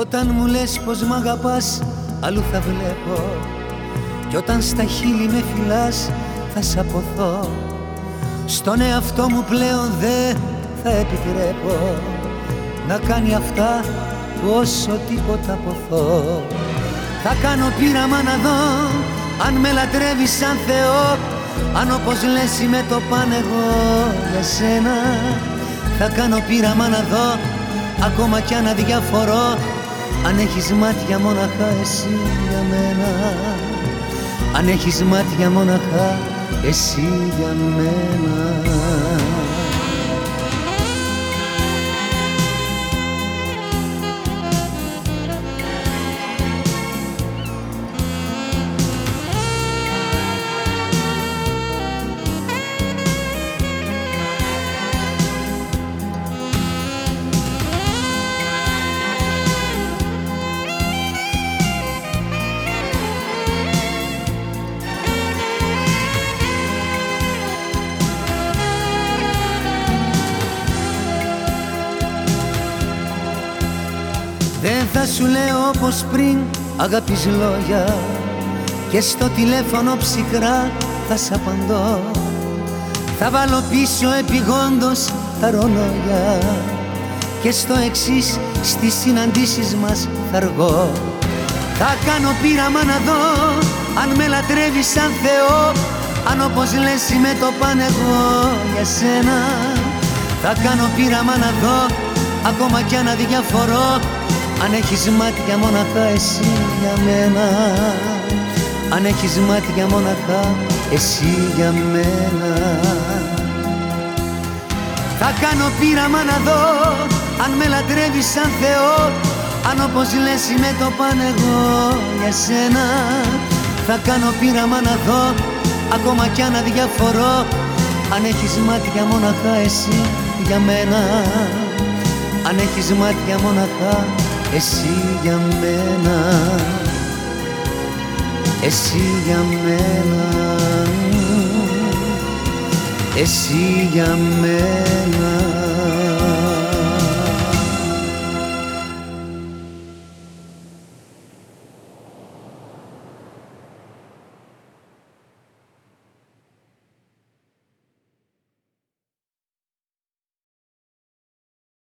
Όταν μου λες πως μ' αγαπάς αλλού θα βλέπω. Κι όταν στα χείλη με φυλάς θα σ' αποθώ. Στον εαυτό μου πλέον δεν θα επιτρέπω Να κάνει αυτά που όσο τίποτα αποθώ. Θα κάνω πείραμα να δω αν με λατρεύεις σαν Θεό Αν όπως λες είμαι το πάνε εγώ για σένα. Θα κάνω πείραμα να δω ακόμα κι αν αδιαφορώ αν έχεις μάτια μόναχα εσύ για μένα. Αν έχεις μάτια μόναχα εσύ για μένα θα σου λέω όπως πριν αγάπης λόγια. Και στο τηλέφωνο ψυχρά θα σ' απαντώ. Θα βάλω πίσω επιγόντως τα ρολόγια. Και στο εξής στις συναντήσεις μας θα αργώ. Θα κάνω πείραμα να δω αν με λατρεύεις σαν Θεό. Αν όπως λες είμαι το πάνε εγώ για σένα. Θα κάνω πείραμα να δω ακόμα κι αν αδιαφορώ αν έχεις μάτια μοναχά εσύ για μένα. Αν έχεις μάτια μοναχά εσύ για μένα. Θα κάνω πείραμα να δω αν με λατρεύεις σαν Θεό. Αν όπως λες είμαι το πάνε εγώ για σένα. Θα κάνω πείραμα να δω ακόμα κι αν αδιαφορώ. Αν έχεις μάτια μοναχά εσύ για μένα. Αν έχεις μάτια μοναχά εσύ για μένα. Εσύ για μένα. Εσύ για μένα